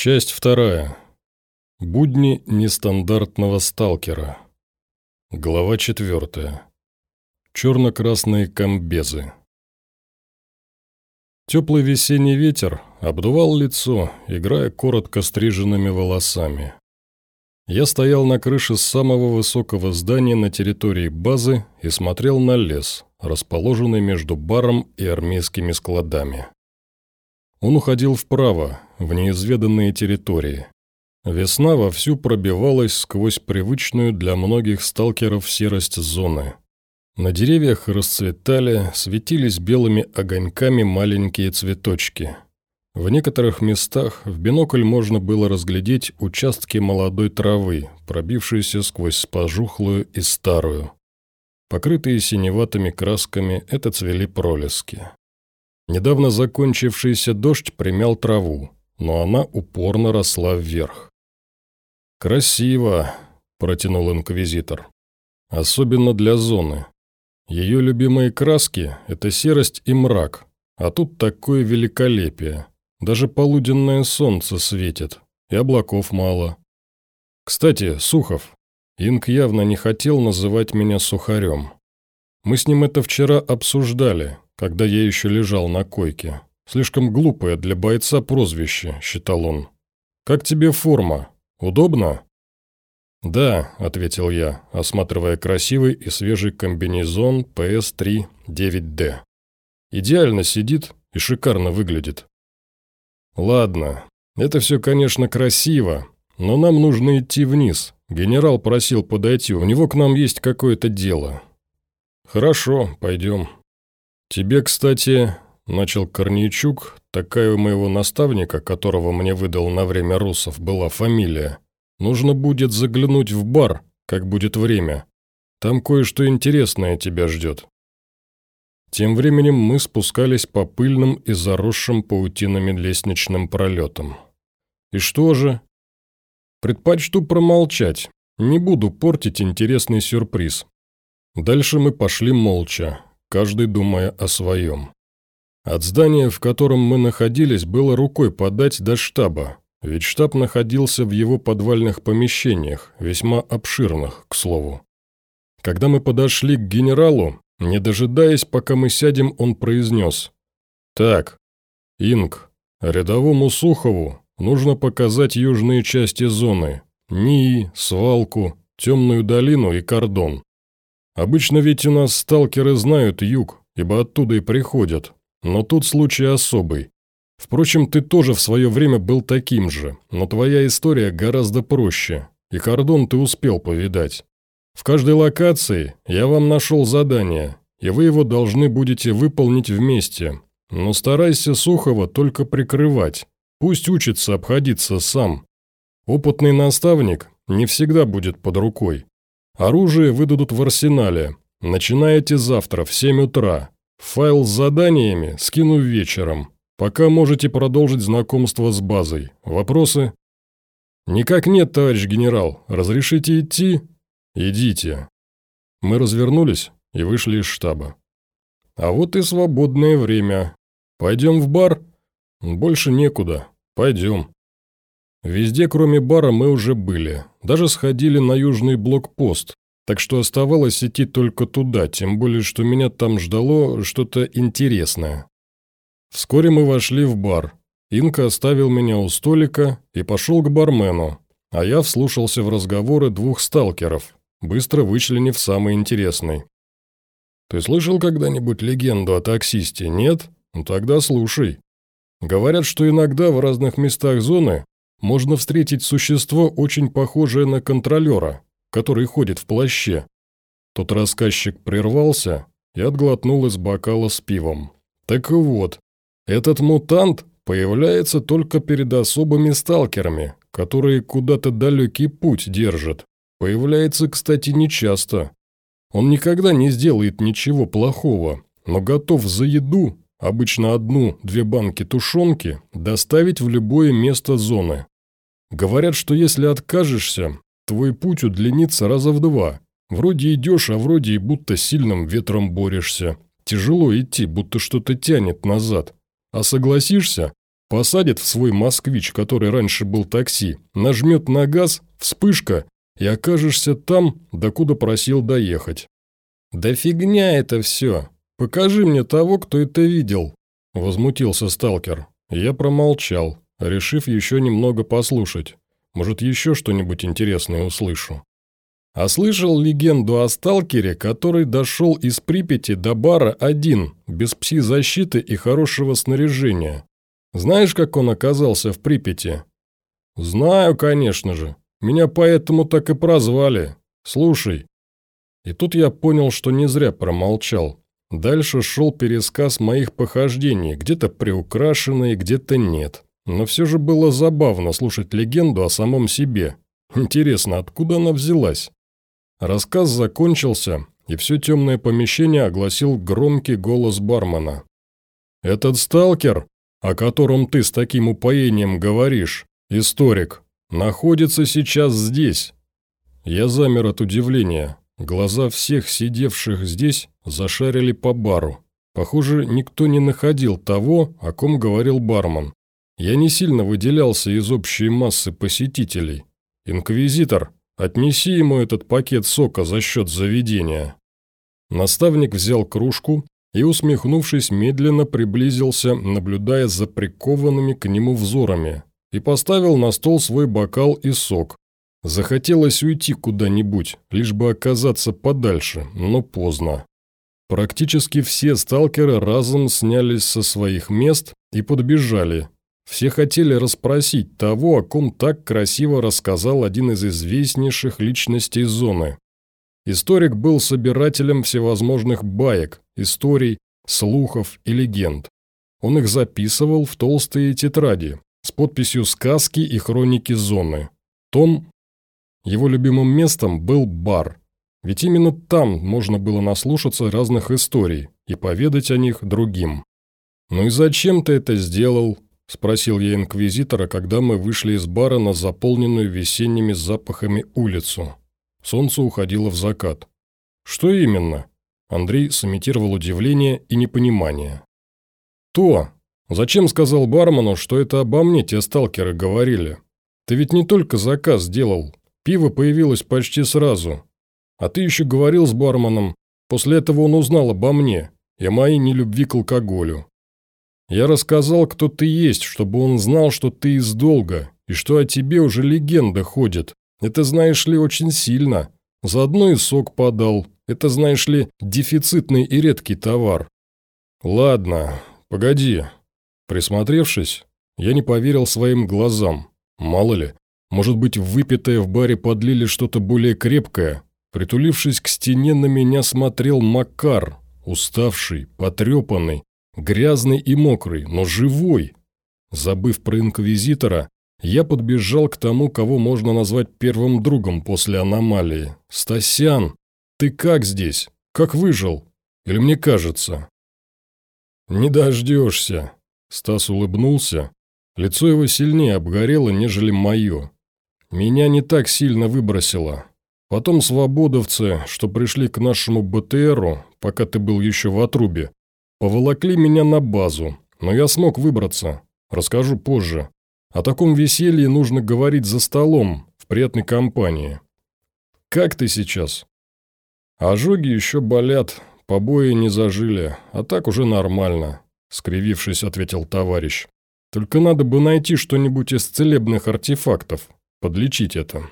Часть вторая. Будни нестандартного сталкера. Глава четвертая. Черно-красные комбезы. Теплый весенний ветер обдувал лицо, играя коротко стриженными волосами. Я стоял на крыше самого высокого здания на территории базы и смотрел на лес, расположенный между баром и армейскими складами. Он уходил вправо, в неизведанные территории. Весна вовсю пробивалась сквозь привычную для многих сталкеров серость зоны. На деревьях расцветали, светились белыми огоньками маленькие цветочки. В некоторых местах в бинокль можно было разглядеть участки молодой травы, пробившиеся сквозь пожухлую и старую. Покрытые синеватыми красками, это цвели пролески. Недавно закончившийся дождь примял траву, но она упорно росла вверх. «Красиво», – протянул инквизитор. «Особенно для зоны. Ее любимые краски – это серость и мрак, а тут такое великолепие. Даже полуденное солнце светит, и облаков мало. Кстати, Сухов. Инк явно не хотел называть меня сухарем. Мы с ним это вчера обсуждали, когда я еще лежал на койке. Слишком глупое для бойца прозвище, считал он. «Как тебе форма? Удобно?» «Да», – ответил я, осматривая красивый и свежий комбинезон PS3 9D. «Идеально сидит и шикарно выглядит». «Ладно, это все, конечно, красиво, но нам нужно идти вниз. Генерал просил подойти, у него к нам есть какое-то дело». «Хорошо, пойдем». «Тебе, кстати, – начал Корнейчук, такая у моего наставника, которого мне выдал на время русов, была фамилия. Нужно будет заглянуть в бар, как будет время. Там кое-что интересное тебя ждет». Тем временем мы спускались по пыльным и заросшим паутинами лестничным пролетам. И что же? Предпочту промолчать. Не буду портить интересный сюрприз. Дальше мы пошли молча, каждый думая о своем. От здания, в котором мы находились, было рукой подать до штаба, ведь штаб находился в его подвальных помещениях, весьма обширных, к слову. Когда мы подошли к генералу, не дожидаясь, пока мы сядем, он произнес. «Так, Инг, рядовому Сухову нужно показать южные части зоны, НИИ, свалку, темную долину и кордон. Обычно ведь у нас сталкеры знают юг, ибо оттуда и приходят, но тут случай особый. Впрочем, ты тоже в свое время был таким же, но твоя история гораздо проще, и кордон ты успел повидать. В каждой локации я вам нашел задание, и вы его должны будете выполнить вместе. Но старайся Сухого только прикрывать. Пусть учится обходиться сам. Опытный наставник не всегда будет под рукой. Оружие выдадут в арсенале. Начинаете завтра в 7 утра. Файл с заданиями скину вечером. Пока можете продолжить знакомство с базой. Вопросы? Никак нет, товарищ генерал. Разрешите идти? Идите. Мы развернулись и вышли из штаба. А вот и свободное время. Пойдем в бар? Больше некуда. Пойдем. Везде, кроме бара, мы уже были. Даже сходили на южный блокпост, так что оставалось идти только туда, тем более, что меня там ждало что-то интересное. Вскоре мы вошли в бар. Инка оставил меня у столика и пошел к бармену, а я вслушался в разговоры двух сталкеров, быстро вычленив самый интересный. «Ты слышал когда-нибудь легенду о таксисте, нет? Ну тогда слушай. Говорят, что иногда в разных местах зоны можно встретить существо, очень похожее на контролера, который ходит в плаще. Тот рассказчик прервался и отглотнул из бокала с пивом. Так вот, этот мутант появляется только перед особыми сталкерами, которые куда-то далекий путь держат. Появляется, кстати, нечасто. Он никогда не сделает ничего плохого, но готов за еду, обычно одну-две банки тушенки, доставить в любое место зоны. Говорят, что если откажешься, Твой путь удлинится раза в два. Вроде идешь, а вроде и будто сильным ветром борешься. Тяжело идти, будто что-то тянет назад. А согласишься, посадит в свой «Москвич», который раньше был такси, нажмет на газ, вспышка, и окажешься там, докуда просил доехать. «Да фигня это все! Покажи мне того, кто это видел!» – возмутился сталкер. Я промолчал, решив еще немного послушать. Может, еще что-нибудь интересное услышу. А слышал легенду о сталкере, который дошел из Припяти до бара один, без пси-защиты и хорошего снаряжения. Знаешь, как он оказался в Припяти? Знаю, конечно же. Меня поэтому так и прозвали. Слушай. И тут я понял, что не зря промолчал. Дальше шел пересказ моих похождений, где-то приукрашенные, где-то нет. Но все же было забавно слушать легенду о самом себе. Интересно, откуда она взялась? Рассказ закончился, и все темное помещение огласил громкий голос бармена. «Этот сталкер, о котором ты с таким упоением говоришь, историк, находится сейчас здесь». Я замер от удивления. Глаза всех сидевших здесь зашарили по бару. Похоже, никто не находил того, о ком говорил бармен. Я не сильно выделялся из общей массы посетителей. «Инквизитор, отнеси ему этот пакет сока за счет заведения». Наставник взял кружку и, усмехнувшись, медленно приблизился, наблюдая за прикованными к нему взорами, и поставил на стол свой бокал и сок. Захотелось уйти куда-нибудь, лишь бы оказаться подальше, но поздно. Практически все сталкеры разом снялись со своих мест и подбежали. Все хотели расспросить того, о ком так красиво рассказал один из известнейших личностей зоны. Историк был собирателем всевозможных баек, историй, слухов и легенд. Он их записывал в толстые тетради с подписью «Сказки и хроники зоны». Том его любимым местом был бар, ведь именно там можно было наслушаться разных историй и поведать о них другим. «Ну и зачем ты это сделал?» – спросил я инквизитора, когда мы вышли из бара на заполненную весенними запахами улицу. Солнце уходило в закат. «Что именно?» Андрей сымитировал удивление и непонимание. «То! Зачем сказал бармену, что это обо мне те сталкеры говорили? Ты ведь не только заказ делал, пиво появилось почти сразу, а ты еще говорил с барменом. После этого он узнал обо мне и о моей нелюбви к алкоголю. Я рассказал, кто ты есть, чтобы он знал, что ты из долга, и что о тебе уже легенда ходит. Это, знаешь ли, очень сильно. Заодно и сок подал. Это, знаешь ли, дефицитный и редкий товар. Ладно, погоди. Присмотревшись, я не поверил своим глазам. Мало ли, может быть, выпитое в баре подлили что-то более крепкое, Притулившись к стене, на меня смотрел Макар, уставший, потрепанный, грязный и мокрый, но живой. Забыв про инквизитора, я подбежал к тому, кого можно назвать первым другом после аномалии. «Стасян, ты как здесь? Как выжил? Или мне кажется?» «Не дождешься», – Стас улыбнулся. Лицо его сильнее обгорело, нежели мое. «Меня не так сильно выбросило. Потом свободовцы, что пришли к нашему БТРу, пока ты был еще в отрубе, поволокли меня на базу, но я смог выбраться. Расскажу позже. О таком веселье нужно говорить за столом, в приятной компании. Как ты сейчас? Ожоги еще болят, побои не зажили, а так уже нормально, скривившись, ответил товарищ. Только надо бы найти что-нибудь из целебных артефактов, подлечить это.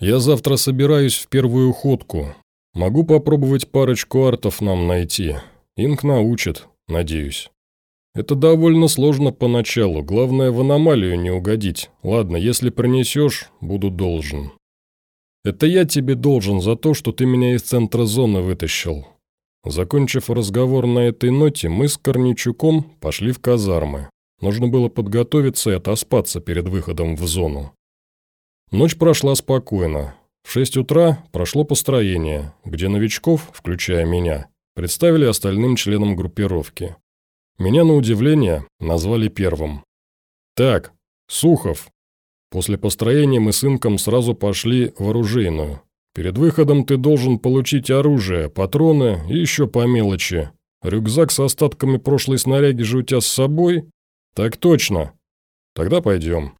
Я завтра собираюсь в первую ходку. Могу попробовать парочку артов нам найти. Инк научит, надеюсь. Это довольно сложно поначалу, главное в аномалию не угодить. Ладно, если принесешь, буду должен. Это я тебе должен за то, что ты меня из центра зоны вытащил. Закончив разговор на этой ноте, мы с Корничуком пошли в казармы. Нужно было подготовиться и отоспаться перед выходом в зону. Ночь прошла спокойно. В шесть утра прошло построение, где новичков, включая меня, представили остальным членам группировки. Меня, на удивление, назвали первым. «Так, Сухов». После построения мы с Инком сразу пошли в оружейную. Перед выходом ты должен получить оружие, патроны и еще по мелочи. Рюкзак с остатками прошлой снаряги же у тебя с собой? «Так точно. Тогда пойдем».